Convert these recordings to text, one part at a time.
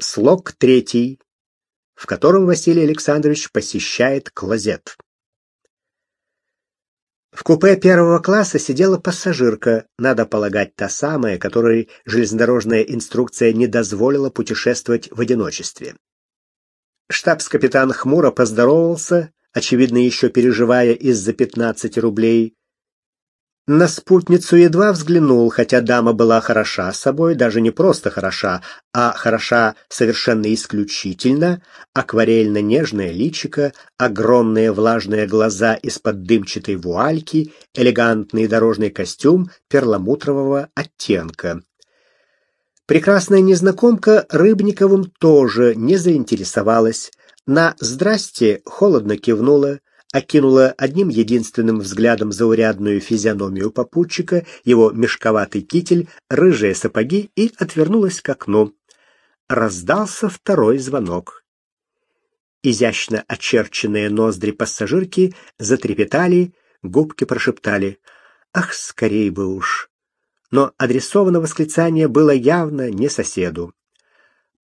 Слог третий, в котором Василий Александрович посещает клозет. В купе первого класса сидела пассажирка, надо полагать, та самая, которой железнодорожная инструкция не дозволила путешествовать в одиночестве. Штабс-капитан хмуро поздоровался, очевидно, еще переживая из-за 15 рублей, на спутницу едва взглянул, хотя дама была хороша собой, даже не просто хороша, а хороша совершенно исключительно, акварельно-нежное личико, огромные влажные глаза из-под дымчатой вуальки, элегантный дорожный костюм перламутрового оттенка. Прекрасная незнакомка Рыбниковым тоже не заинтересовалась. На «здрасте» холодно кивнула, окинула одним единственным взглядом заурядную физиономию попутчика, его мешковатый китель, рыжие сапоги и отвернулась к окну. Раздался второй звонок. Изящно очерченные ноздри пассажирки затрепетали, губки прошептали «Ах, скорей бы уж!» Но адресовано восклицание было явно не соседу.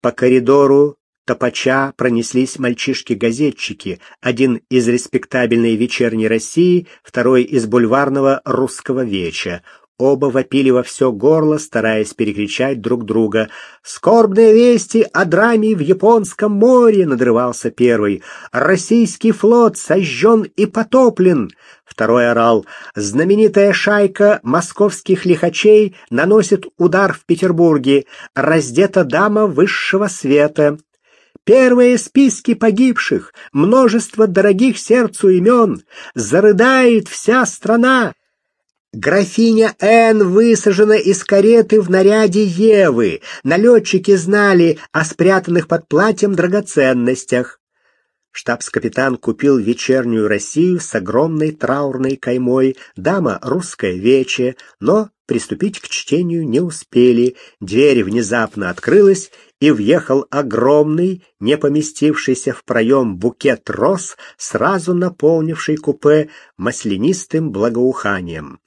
По коридору топача пронеслись мальчишки-газетчики, один из респектабельной вечерней России, второй из бульварного русского веча. Оба вопили во все горло, стараясь перекричать друг друга. «Скорбные вести о драме в Японском море!» — надрывался первый. «Российский флот сожжен и потоплен!» Второй орал. «Знаменитая шайка московских лихачей наносит удар в Петербурге. Раздета дама высшего света!» Первые списки погибших, множество дорогих сердцу имен, зарыдает вся страна. Графиня Н. высажена из кареты в наряде Евы. Налетчики знали о спрятанных под платьем драгоценностях. Штабс-капитан купил вечернюю Россию с огромной траурной каймой, дама русская вече, но приступить к чтению не успели. Дверь внезапно открылась, и въехал огромный, не поместившийся в проем букет роз, сразу наполнивший купе маслянистым благоуханием.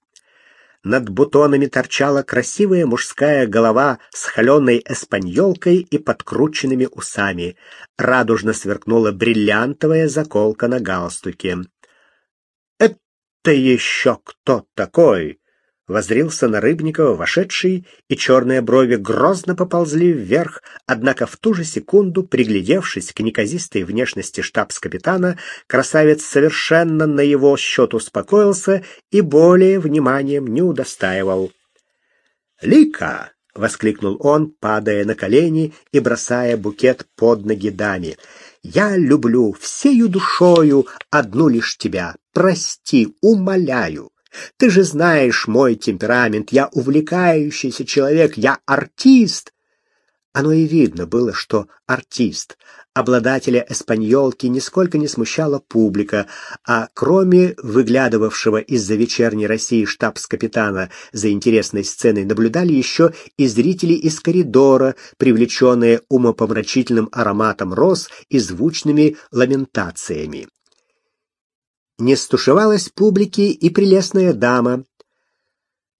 Над бутонами торчала красивая мужская голова с холеной эспаньолкой и подкрученными усами. Радужно сверкнула бриллиантовая заколка на галстуке. «Это еще кто такой?» Воззрился на Рыбникова, вошедший, и черные брови грозно поползли вверх, однако в ту же секунду, приглядевшись к неказистой внешности штабс-капитана, красавец совершенно на его счет успокоился и более вниманием не удостаивал. «Лика!» — воскликнул он, падая на колени и бросая букет под ноги даме. «Я люблю всею душою одну лишь тебя. Прости, умоляю. Ты же знаешь мой темперамент. Я увлекающийся человек, я артист. Оно и видно было, что артист. Обладателя эспаньолки нисколько не смущала публика, а кроме выглядывавшего из-за вечерней России штабс-капитана за интересной сценой наблюдали еще и зрители из коридора, привлеченные умопомрачительным ароматом роз и звучными ламентациями не стушевалась публики и прелестная дама.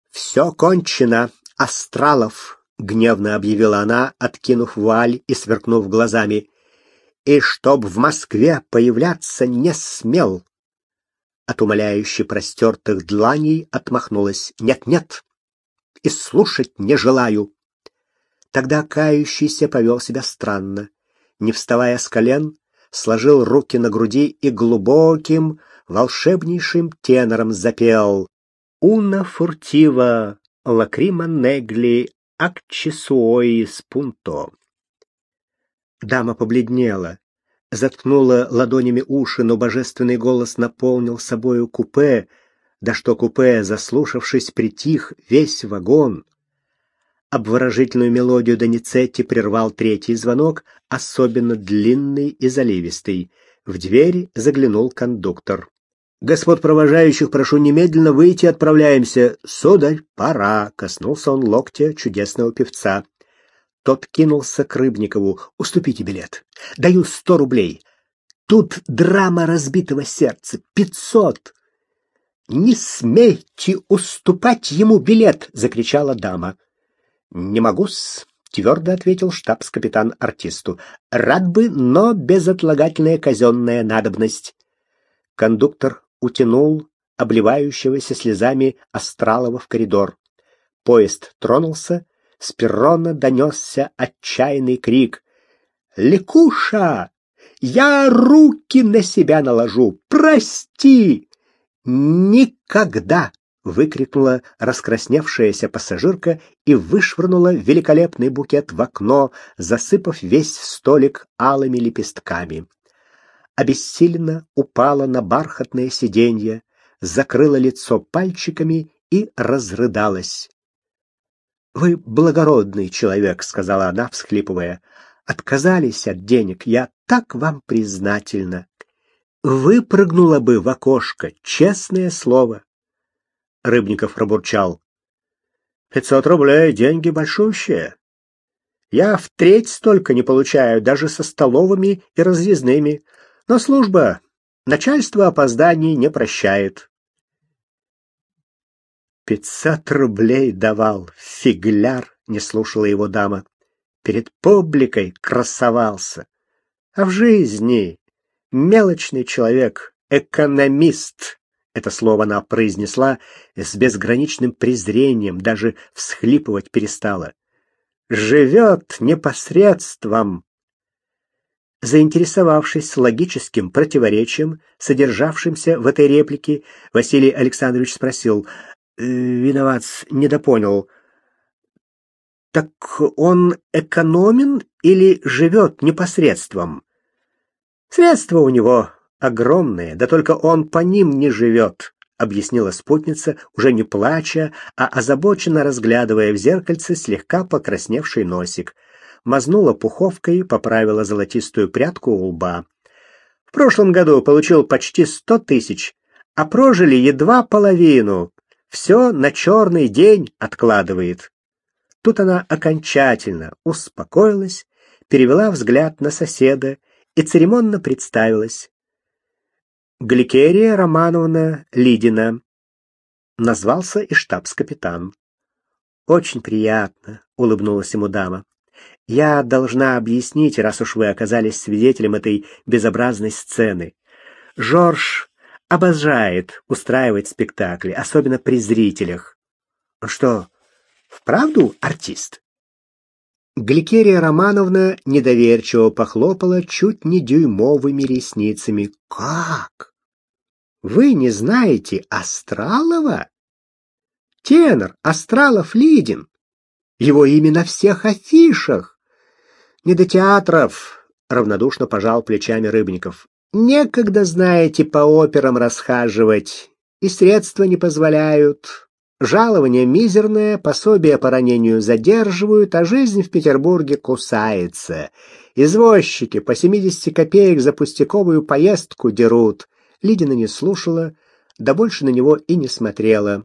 «Все кончено, Астралов!» — гневно объявила она, откинув вуаль и сверкнув глазами. «И чтоб в Москве появляться не смел!» От умоляюще простертых дланей отмахнулась. «Нет-нет, и слушать не желаю!» Тогда кающийся повел себя странно. Не вставая с колен, сложил руки на груди и глубоким, волшебнейшим тенором запел «Уна фуртива лакрима негли акчесуои спунто». Дама побледнела, заткнула ладонями уши, но божественный голос наполнил собою купе, да что купе, заслушавшись, притих весь вагон. Обворожительную мелодию Доницетти прервал третий звонок, особенно длинный и заливистый. В дверь заглянул кондуктор. Господ провожающих прошу немедленно выйти, отправляемся. Сударь, пора, коснулся он локтя чудесного певца. Тот кинулся к Рыбникову. Уступите билет. Даю сто рублей. Тут драма разбитого сердца. Пятьсот. Не смейте уступать ему билет, закричала дама. Не могу-с. твердо ответил штабс-капитан артисту. Рад бы, но безотлагательная казенная надобность. Кондуктор утянул обливающегося слезами Астралова в коридор. Поезд тронулся, с перрона донесся отчаянный крик. «Лекуша! Я руки на себя наложу! Прости!» «Никогда!» — выкрикнула раскрасневшаяся пассажирка и вышвырнула великолепный букет в окно, засыпав весь столик алыми лепестками. Обессиленно упала на бархатное сиденье, закрыла лицо пальчиками и разрыдалась. «Вы благородный человек», — сказала она, всхлипывая. «Отказались от денег. Я так вам признательна. Выпрыгнула бы в окошко, честное слово». Рыбников пробурчал. «Пятьсот рублей — деньги большущие. Я в треть столько не получаю, даже со столовыми и разъездными. Но служба, начальство опозданий не прощает. Пятьсот рублей давал, фигляр, не слушала его дама. Перед публикой красовался. А в жизни мелочный человек, экономист. Это слово она произнесла с безграничным презрением, даже всхлипывать перестала. Живет непосредством. Заинтересовавшись логическим противоречием, содержавшимся в этой реплике, Василий Александрович спросил, Э, виноват, недопонял. Так он экономен или живет непосредством? Средства у него огромные, да только он по ним не живет, объяснила спутница, уже не плача, а озабоченно разглядывая в зеркальце слегка покрасневший носик. Мазнула пуховкой, поправила золотистую прядку у лба. В прошлом году получил почти сто тысяч, а прожили едва половину все на черный день откладывает. Тут она окончательно успокоилась, перевела взгляд на соседа и церемонно представилась. Гликерия Романовна Лидина. Назвался и штабс-капитан. Очень приятно, улыбнулась ему дама. Я должна объяснить, раз уж вы оказались свидетелем этой безобразной сцены. Жорж обожает устраивать спектакли, особенно при зрителях. Что, вправду артист? Гликерия Романовна недоверчиво похлопала чуть не дюймовыми ресницами. Как? Вы не знаете Астралова? Тенор Астралов Лидин. Его имя на всех афишах. Не до театров, равнодушно пожал плечами Рыбников. Некогда, знаете, по операм расхаживать, и средства не позволяют. Жалование мизерное, пособие по ранению задерживают, а жизнь в Петербурге кусается. Извозчики по 70 копеек за пустяковую поездку дерут. Лидина не слушала, да больше на него и не смотрела.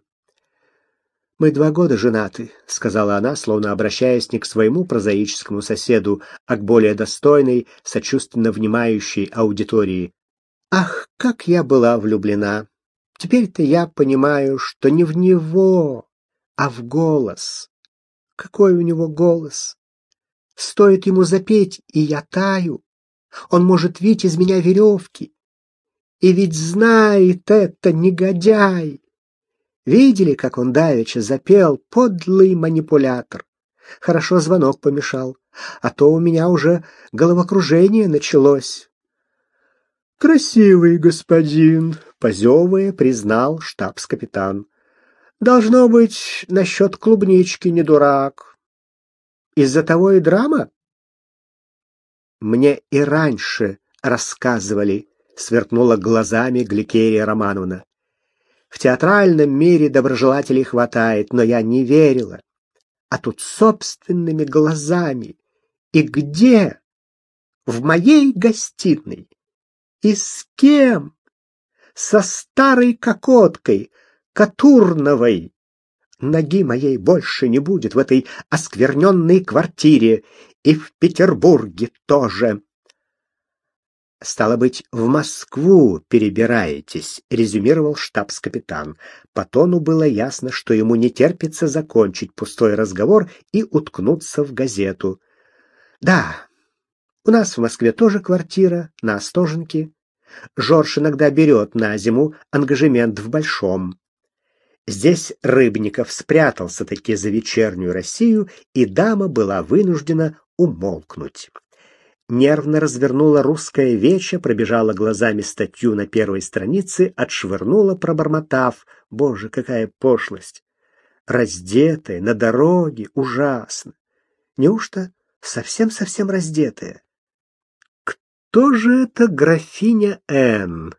Мы два года женаты, сказала она, словно обращаясь не к своему прозаическому соседу, а к более достойной, сочувственно внимающей аудитории. Ах, как я была влюблена. Теперь-то я понимаю, что не в него, а в голос. Какой у него голос? Стоит ему запеть, и я таю. Он может видеть из меня веревки. И ведь знает это негодяй. Видели, как он давеча запел, подлый манипулятор. Хорошо звонок помешал, а то у меня уже головокружение началось. Красивый господин, позевывая, признал штабс-капитан. Должно быть, насчет клубнички не дурак. Из-за того и драма? Мне и раньше рассказывали, сверкнула глазами Гликерия Романовна. В театральном мире доброжелателей хватает, но я не верила. А тут собственными глазами. И где? В моей гостиной. И с кем? Со старой кокоткой, Катурновой. Ноги моей больше не будет в этой оскверненной квартире, и в Петербурге тоже. Стало быть, в Москву перебираетесь, резюмировал штабс-капитан. По тону было ясно, что ему не терпится закончить пустой разговор и уткнуться в газету. Да. У нас в Москве тоже квартира на Остоженке. Жорж иногда берет на зиму ангажемент в Большом. Здесь Рыбников спрятался таки за вечернюю Россию, и дама была вынуждена умолкнуть нервно развернула русское вече, пробежала глазами статью на первой странице, отшвырнула, пробормотав: "Боже, какая пошлость! Раздетая на дороге, ужасно. Неужто совсем-совсем раздетая? Кто же это графиня Н?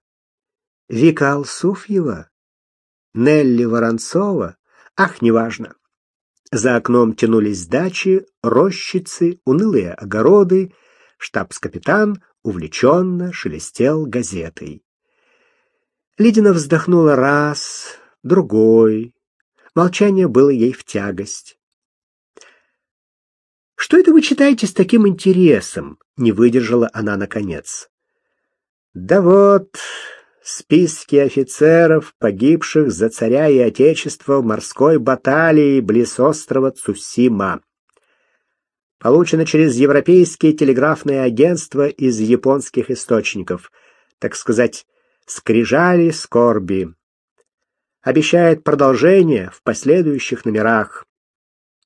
Вика Алсуфьева? Нелли Воронцова? Ах, неважно. За окном тянулись дачи, рощицы, унылые огороды, Штабс-капитан увлеченно шелестел газетой. Лидина вздохнула раз, другой. Молчание было ей в тягость. Что это вы читаете с таким интересом? не выдержала она наконец. Да вот, списки офицеров, погибших за царя и отечество в морской баталии близ острова Цусима получено через европейские телеграфные агентства из японских источников, так сказать, скрижали скорби. Обещает продолжение в последующих номерах.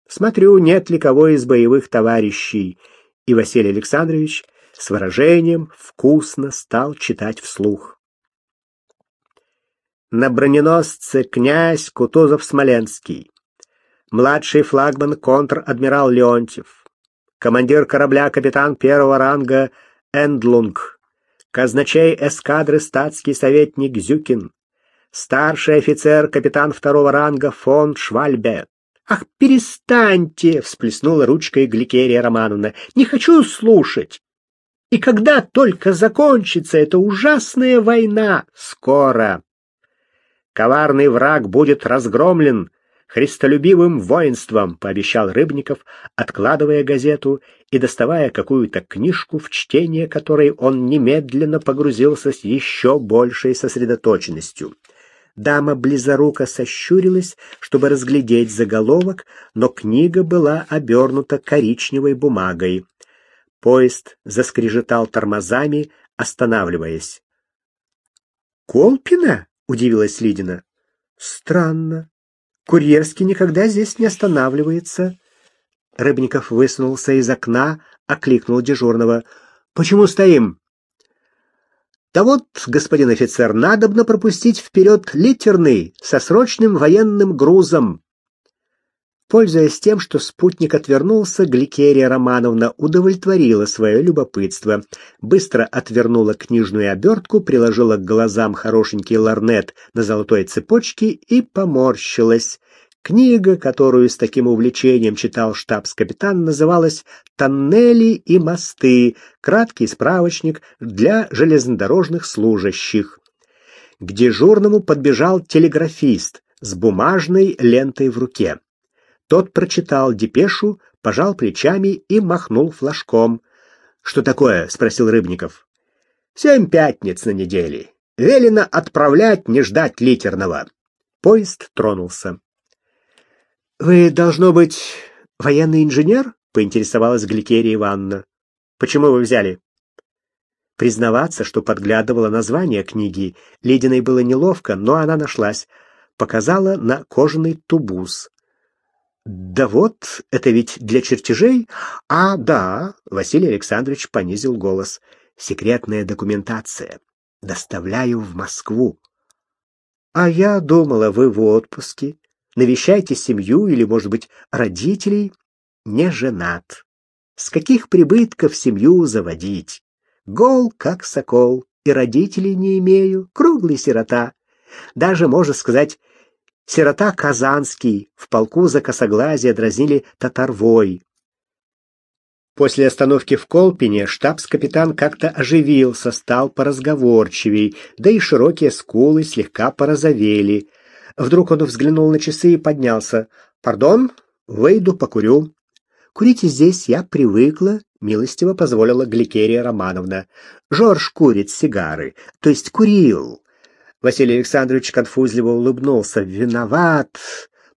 Смотрю, нет ли кого из боевых товарищей, и Василий Александрович с выражением вкусно стал читать вслух. На броненосце князь Кутузов-Смоленский, младший флагман контр-адмирал Леонтьев, командир корабля капитан первого ранга Эндлунг, казначей эскадры статский советник Зюкин, старший офицер капитан второго ранга фон Швальбе. Ах, перестаньте, всплеснула ручкой Гликерия Романовна. Не хочу слушать. И когда только закончится эта ужасная война, скоро. Коварный враг будет разгромлен, христолюбивым воинством, пообещал Рыбников, откладывая газету и доставая какую-то книжку, в чтение которой он немедленно погрузился с еще большей сосредоточенностью. Дама близоруко сощурилась, чтобы разглядеть заголовок, но книга была обернута коричневой бумагой. Поезд заскрежетал тормозами, останавливаясь. «Колпина?» — удивилась Лидина. «Странно. Курьерский никогда здесь не останавливается. Рыбников высунулся из окна, окликнул дежурного. Почему стоим? Да вот, господин офицер, надобно пропустить вперед литерный со срочным военным грузом. Пользуясь тем, что спутник отвернулся, Гликерия Романовна удовлетворила свое любопытство. Быстро отвернула книжную обертку, приложила к глазам хорошенький ларнет на золотой цепочке и поморщилась. Книга, которую с таким увлечением читал штабс-капитан, называлась «Тоннели и мосты. Краткий справочник для железнодорожных служащих». К дежурному подбежал телеграфист с бумажной лентой в руке. Тот прочитал депешу, пожал плечами и махнул флажком. «Что такое?» — спросил Рыбников. «Семь пятниц на неделе. Велено отправлять, не ждать литерного». Поезд тронулся. «Вы, должно быть, военный инженер?» — поинтересовалась Гликерия Ивановна. «Почему вы взяли?» Признаваться, что подглядывала название книги, Лединой было неловко, но она нашлась. Показала на кожаный тубус. Да вот, это ведь для чертежей? А, да, Василий Александрович понизил голос. Секретная документация. Доставляю в Москву. А я думала, вы в отпуске. Навещаете семью или, может быть, родителей. Не женат. С каких прибытков семью заводить? Гол, как сокол, и родителей не имею, круглый сирота. Даже, можно сказать, Сирота Казанский в полку за косоглазие дразнили татарвой. После остановки в Колпине штабс-капитан как-то оживился, стал поразговорчивей, да и широкие скулы слегка порозовели. Вдруг он взглянул на часы и поднялся. «Пардон, выйду покурю». «Курите здесь, я привыкла», — милостиво позволила Гликерия Романовна. Жорж курит сигары, то есть курил. Василий Александрович конфузливо улыбнулся. Виноват.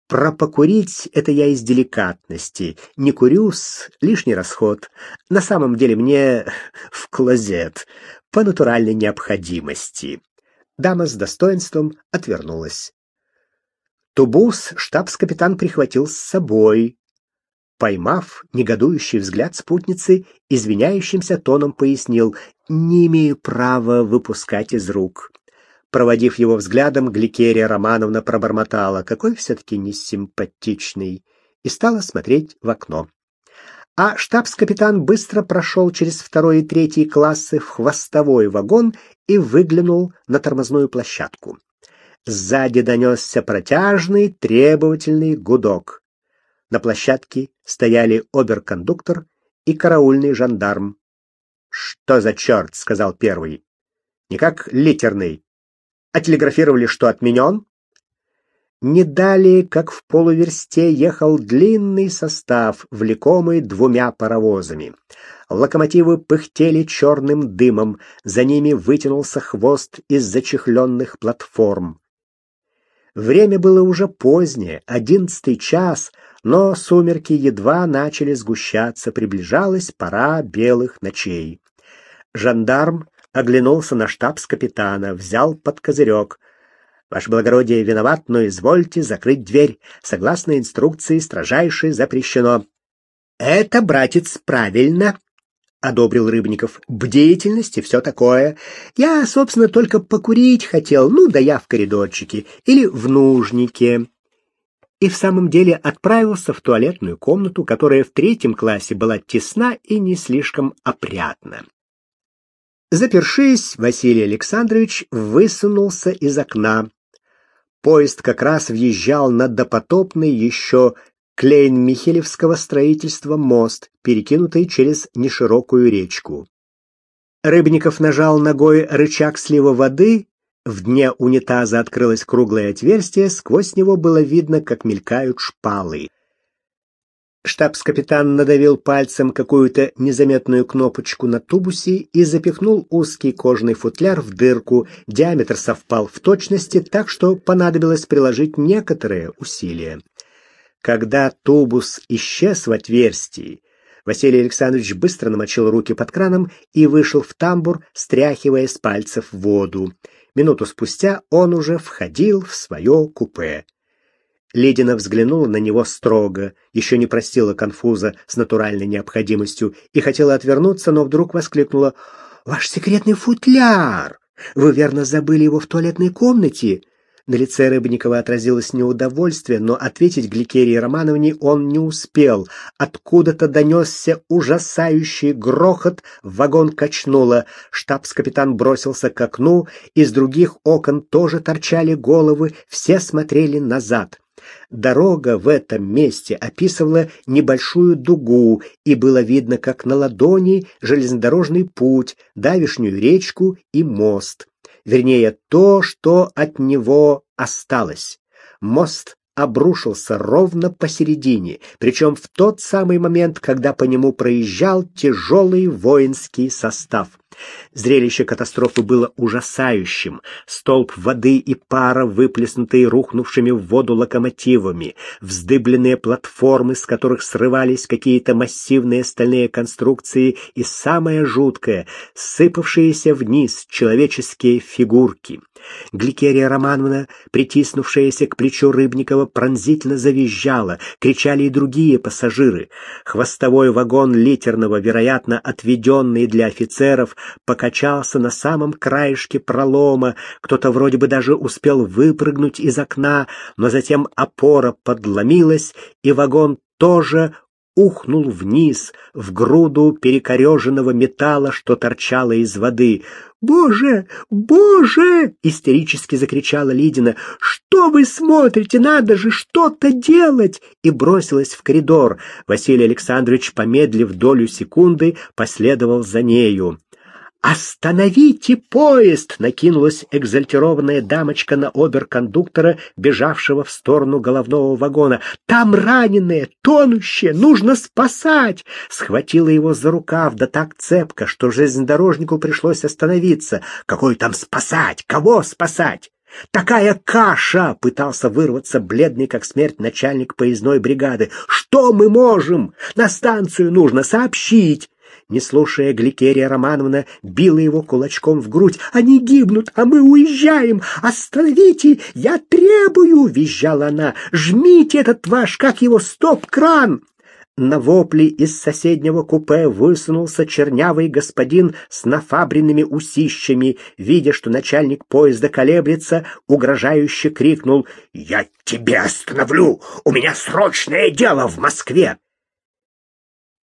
Про покурить это я из деликатности. Не курюсь, лишний расход. На самом деле мне в клозет по натуральной необходимости. Дама с достоинством отвернулась. Тубус штабс-капитан прихватил с собой. Поймав негодующий взгляд спутницы, извиняющимся тоном пояснил: "Не имею права выпускать из рук". Проводив его взглядом, Гликерия Романовна пробормотала: "Какой все таки несимпатичный", и стала смотреть в окно. А штабс-капитан быстро прошел через второй и третий классы в хвостовой вагон и выглянул на тормозную площадку. Сзади донесся протяжный, требовательный гудок. На площадке стояли оберкондуктор и караульный жандарм. «Что за черт?» — сказал первый. «Никак литерный. А телеграфировали, что отменен?» Не далее, как в полуверсте, ехал длинный состав, влекомый двумя паровозами. Локомотивы пыхтели черным дымом, за ними вытянулся хвост из зачехленных платформ. Время было уже позднее, одиннадцатый час, но сумерки едва начали сгущаться, приближалась пора белых ночей. Жандарм оглянулся на штабс-капитана, взял под козырек. «Ваше благородие виноват, но извольте закрыть дверь. Согласно инструкции, строжайше запрещено». «Это, братец, правильно», — одобрил Рыбников. «Бдительность и все такое. Я, собственно, только покурить хотел, ну да я в коридорчике или в нужнике». И в самом деле отправился в туалетную комнату, которая в третьем классе была тесна и не слишком опрятна. Запершись, Василий Александрович высунулся из окна. Поезд как раз въезжал на допотопный еще Клейн-Михелевского строительства мост, перекинутый через неширокую речку. Рыбников нажал ногой рычаг слива воды, в дне унитаза открылось круглое отверстие, сквозь него было видно, как мелькают шпалы. Штабс-капитан надавил пальцем какую-то незаметную кнопочку на тубусе и запихнул узкий кожаный футляр в дырку. Диаметр совпал в точности, так что понадобилось приложить некоторые усилия. Когда тубус исчез в отверстии, Василий Александрович быстро намочил руки под краном и вышел в тамбур, стряхивая с пальцев воду. Минуту спустя он уже входил в свое купе. Ледина взглянула на него строго, еще не простила конфуза с натуральной необходимостью и хотела отвернуться, но вдруг воскликнула: "Ваш секретный футляр! Вы верно забыли его в туалетной комнате?" На лице Рыбникова отразилось неудовольствие, но ответить Гликерии Романовне он не успел. Откуда-то донесся ужасающий грохот, вагон качнуло. Штабс-капитан бросился к окну, из других окон тоже торчали головы, все смотрели назад. Дорога в этом месте описывала небольшую дугу, и было видно, как на ладони железнодорожный путь, давишнюю речку и мост вернее, то, что от него осталось. Мост обрушился ровно посередине, причем в тот самый момент, когда по нему проезжал тяжелый воинский состав. Зрелище катастрофы было ужасающим. Столб воды и пара, выплеснутые рухнувшими в воду локомотивами, вздыбленные платформы, с которых срывались какие-то массивные стальные конструкции, и самое жуткое — сыпавшиеся вниз человеческие фигурки. Гликерия Романовна, притиснувшаяся к плечу Рыбникова, пронзительно завизжала, кричали и другие пассажиры. Хвостовой вагон литерного, вероятно, отведенный для офицеров, покачался на самом краешке пролома, кто-то вроде бы даже успел выпрыгнуть из окна, но затем опора подломилась, и вагон тоже ухнул вниз в груду перекореженного металла, что торчало из воды. «Боже! Боже!» — истерически закричала Лидина. «Что вы смотрите? Надо же что-то делать!» И бросилась в коридор. Василий Александрович, помедлив долю секунды, последовал за нею. «Остановите поезд!» — накинулась экзальтированная дамочка на оберкондуктора, бежавшего в сторону головного вагона. «Там раненые, тонущие, нужно спасать!» Схватила его за рукав, да так цепко, что железнодорожнику пришлось остановиться. «Какой там спасать? Кого спасать?» «Такая каша!» — пытался вырваться бледный, как смерть, начальник поездной бригады. «Что мы можем? На станцию нужно сообщить!» Не слушая, Гликерия Романовна била его кулачком в грудь. «Они гибнут, а мы уезжаем! Остановите! Я требую!» — визжала она. «Жмите этот ваш, как его, стоп-кран!» На вопли из соседнего купе высунулся чернявый господин с нафабренными усищами. Видя, что начальник поезда колеблется, угрожающе крикнул «Я тебя остановлю! У меня срочное дело в Москве!»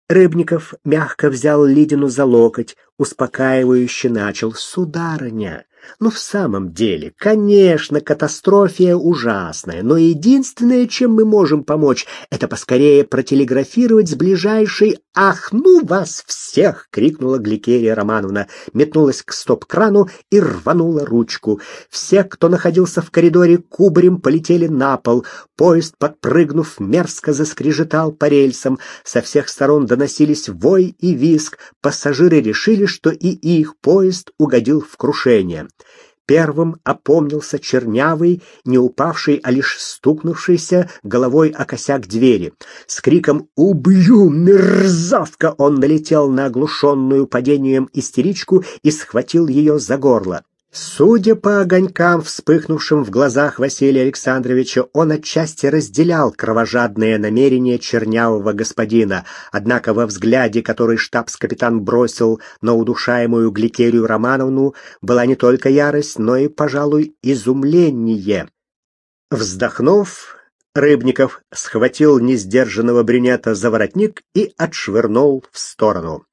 Рыбников мягко взял Лидину за локоть, успокаивающе начал «Сударыня, ну, в самом деле, конечно, катастрофия ужасная, но единственное, чем мы можем помочь, это поскорее протелеграфировать с ближайшей «Ах, ну вас всех!» — крикнула Гликерия Романовна, метнулась к стоп-крану и рванула ручку. Все, кто находился в коридоре, кубарем полетели на пол. Поезд, подпрыгнув, мерзко заскрежетал по рельсам. Со всех сторон доносились вой и визг. Пассажиры решили, что и их поезд угодил в крушение. Первым опомнился чернявый, не упавший, а лишь стукнувшийся головой о косяк двери. С криком «Убью, мерзавка!» он налетел на оглушенную падением истеричку и схватил ее за горло. Судя по огонькам, вспыхнувшим в глазах Василия Александровича, он отчасти разделял кровожадные намерения чернявого господина, однако во взгляде, который штабс-капитан бросил на удушаемую Гликерию Романовну, была не только ярость, но и, пожалуй, изумление. Вздохнув, Рыбников схватил несдержанного брюнета за воротник и отшвырнул в сторону.